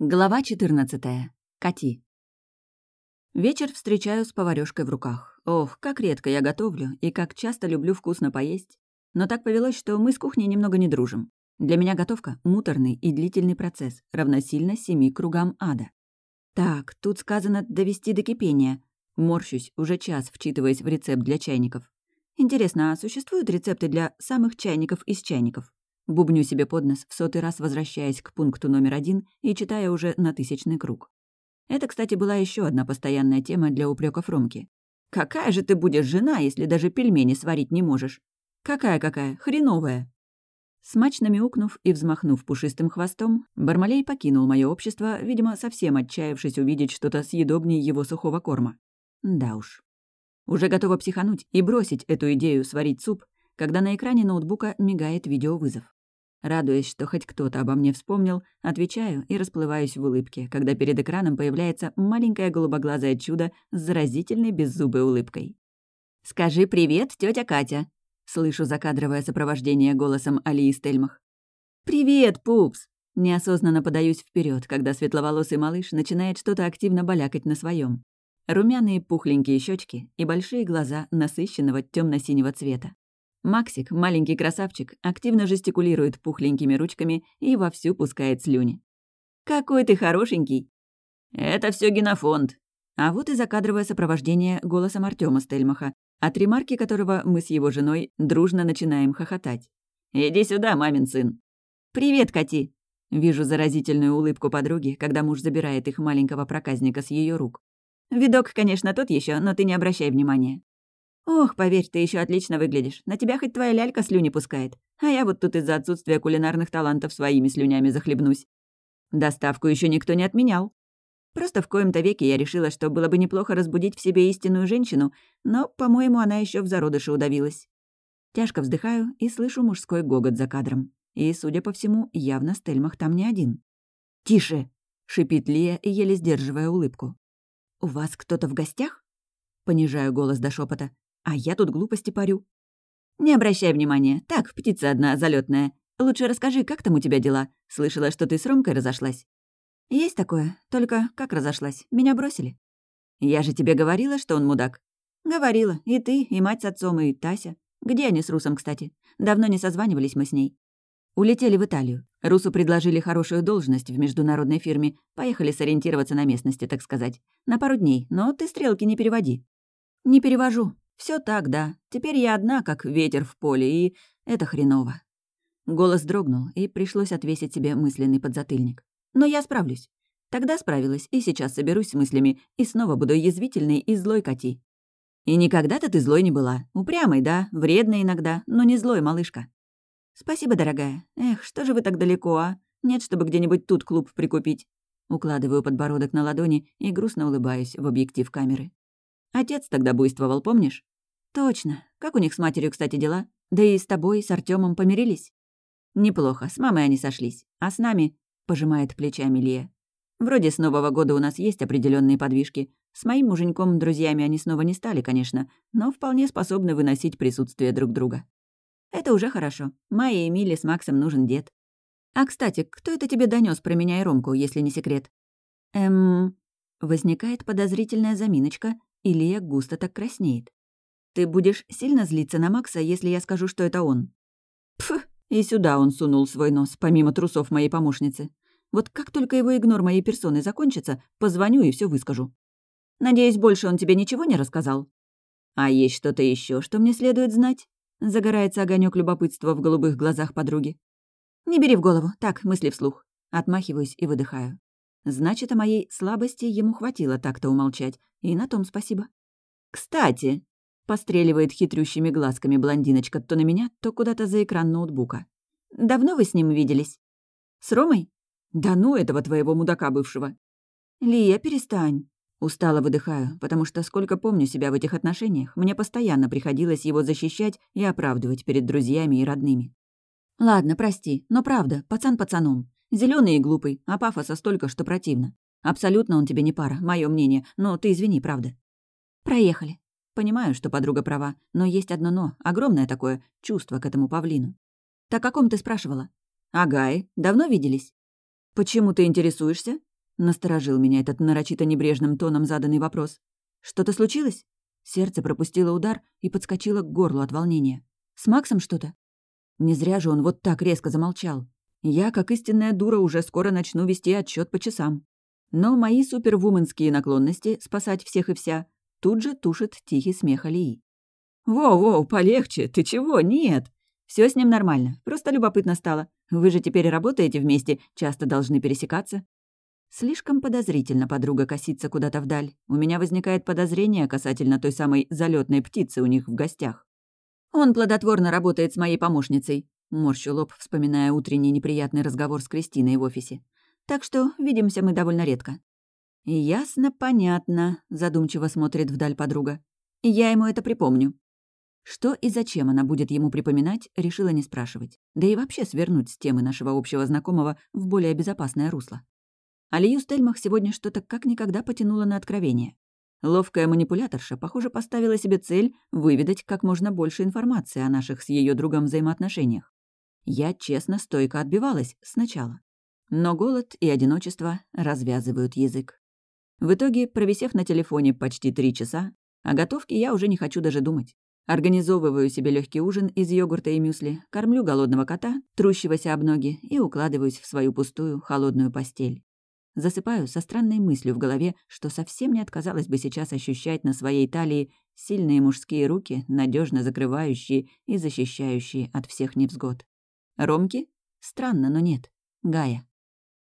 Глава 14. Кати. Вечер встречаю с поварёшкой в руках. Ох, как редко я готовлю и как часто люблю вкусно поесть. Но так повелось, что мы с кухней немного не дружим. Для меня готовка — муторный и длительный процесс, равносильно семи кругам ада. Так, тут сказано «довести до кипения». Морщусь, уже час вчитываясь в рецепт для чайников. Интересно, а существуют рецепты для самых чайников из чайников? Бубню себе под нос, в сотый раз возвращаясь к пункту номер один и читая уже на тысячный круг. Это, кстати, была еще одна постоянная тема для упреков Ромки. «Какая же ты будешь жена, если даже пельмени сварить не можешь?» «Какая-какая? Хреновая!» Смачно мяукнув и взмахнув пушистым хвостом, Бармалей покинул мое общество, видимо, совсем отчаявшись увидеть что-то съедобнее его сухого корма. Да уж. Уже готова психануть и бросить эту идею сварить суп, когда на экране ноутбука мигает видеовызов. Радуясь, что хоть кто-то обо мне вспомнил, отвечаю и расплываюсь в улыбке, когда перед экраном появляется маленькое голубоглазое чудо с заразительной беззубой улыбкой. «Скажи привет, тетя Катя!» — слышу закадровое сопровождение голосом Алии Стельмах. «Привет, пупс!» Неосознанно подаюсь вперед, когда светловолосый малыш начинает что-то активно балякать на своем. Румяные пухленькие щечки и большие глаза насыщенного темно синего цвета. Максик, маленький красавчик, активно жестикулирует пухленькими ручками и вовсю пускает слюни. «Какой ты хорошенький!» «Это все генофонд!» А вот и закадровое сопровождение голосом Артема Стельмаха, от ремарки которого мы с его женой дружно начинаем хохотать. «Иди сюда, мамин сын!» «Привет, Кати!» Вижу заразительную улыбку подруги, когда муж забирает их маленького проказника с ее рук. «Видок, конечно, тот еще, но ты не обращай внимания. «Ох, поверь, ты еще отлично выглядишь. На тебя хоть твоя лялька слюни пускает. А я вот тут из-за отсутствия кулинарных талантов своими слюнями захлебнусь. Доставку еще никто не отменял. Просто в коем-то веке я решила, что было бы неплохо разбудить в себе истинную женщину, но, по-моему, она еще в зародыше удавилась. Тяжко вздыхаю и слышу мужской гогот за кадром. И, судя по всему, явно Стельмах там не один. «Тише!» — шипит Лия, еле сдерживая улыбку. «У вас кто-то в гостях?» Понижаю голос до шепота. А я тут глупости парю. Не обращай внимания. Так, птица одна залетная. Лучше расскажи, как там у тебя дела? Слышала, что ты с Ромкой разошлась. Есть такое. Только как разошлась? Меня бросили. Я же тебе говорила, что он мудак. Говорила. И ты, и мать с отцом, и Тася. Где они с Русом, кстати? Давно не созванивались мы с ней. Улетели в Италию. Русу предложили хорошую должность в международной фирме. Поехали сориентироваться на местности, так сказать. На пару дней, но ты стрелки не переводи. Не перевожу. Все так, да. Теперь я одна, как ветер в поле, и это хреново. Голос дрогнул, и пришлось отвесить себе мысленный подзатыльник. Но я справлюсь. Тогда справилась, и сейчас соберусь с мыслями, и снова буду язвительной и злой коти. И никогда-то ты злой не была. Упрямой, да, вредной иногда, но не злой, малышка. Спасибо, дорогая. Эх, что же вы так далеко, а? Нет, чтобы где-нибудь тут клуб прикупить. Укладываю подбородок на ладони и грустно улыбаюсь в объектив камеры. Отец тогда буйствовал, помнишь? Точно. Как у них с матерью, кстати, дела? Да и с тобой, с Артемом помирились? Неплохо, с мамой они сошлись. А с нами, пожимает плечами Лия. Вроде с Нового года у нас есть определенные подвижки. С моим муженьком друзьями они снова не стали, конечно, но вполне способны выносить присутствие друг друга. Это уже хорошо. Майе и Миле с Максом нужен дед. А, кстати, кто это тебе донес про меня и Ромку, если не секрет? Эм... Возникает подозрительная заминочка, и Лия густо так краснеет. Ты будешь сильно злиться на Макса, если я скажу, что это он?» Пф, и сюда он сунул свой нос, помимо трусов моей помощницы. Вот как только его игнор моей персоны закончится, позвоню и все выскажу. Надеюсь, больше он тебе ничего не рассказал? А есть что-то еще, что мне следует знать? Загорается огонек любопытства в голубых глазах подруги. Не бери в голову, так, мысли вслух. Отмахиваюсь и выдыхаю. Значит, о моей слабости ему хватило так-то умолчать, и на том спасибо. «Кстати», — постреливает хитрющими глазками блондиночка то на меня, то куда-то за экран ноутбука. «Давно вы с ним виделись?» «С Ромой?» «Да ну этого твоего мудака бывшего!» «Лия, перестань!» Устало выдыхаю, потому что сколько помню себя в этих отношениях, мне постоянно приходилось его защищать и оправдывать перед друзьями и родными. «Ладно, прости, но правда, пацан пацаном. Зеленый и глупый, а пафоса столько, что противно. Абсолютно он тебе не пара, мое мнение, но ты извини, правда. Проехали. Понимаю, что подруга права, но есть одно «но», огромное такое чувство к этому павлину. Так о ком ты спрашивала? Агай, давно виделись? Почему ты интересуешься? Насторожил меня этот нарочито небрежным тоном заданный вопрос. «Что-то случилось?» Сердце пропустило удар и подскочило к горлу от волнения. «С Максом что-то?» Не зря же он вот так резко замолчал. Я, как истинная дура, уже скоро начну вести отчет по часам. Но мои супервуменские наклонности спасать всех и вся тут же тушит тихий смех Алии. «Воу-воу, полегче, ты чего? Нет!» Все с ним нормально, просто любопытно стало. Вы же теперь работаете вместе, часто должны пересекаться». Слишком подозрительно подруга косится куда-то вдаль. У меня возникает подозрение касательно той самой залетной птицы у них в гостях. «Он плодотворно работает с моей помощницей», — морщу лоб, вспоминая утренний неприятный разговор с Кристиной в офисе. «Так что видимся мы довольно редко». «Ясно, понятно», — задумчиво смотрит вдаль подруга. «Я ему это припомню». Что и зачем она будет ему припоминать, решила не спрашивать. Да и вообще свернуть с темы нашего общего знакомого в более безопасное русло. Алию Стельмах сегодня что-то как никогда потянуло на откровение. Ловкая манипуляторша, похоже, поставила себе цель выведать как можно больше информации о наших с ее другом взаимоотношениях. Я честно, стойко отбивалась сначала. Но голод и одиночество развязывают язык. В итоге, провисев на телефоне почти три часа, о готовке я уже не хочу даже думать. Организовываю себе легкий ужин из йогурта и мюсли, кормлю голодного кота, трущегося об ноги, и укладываюсь в свою пустую, холодную постель. Засыпаю со странной мыслью в голове, что совсем не отказалась бы сейчас ощущать на своей талии сильные мужские руки, надежно закрывающие и защищающие от всех невзгод. Ромки? Странно, но нет. Гая.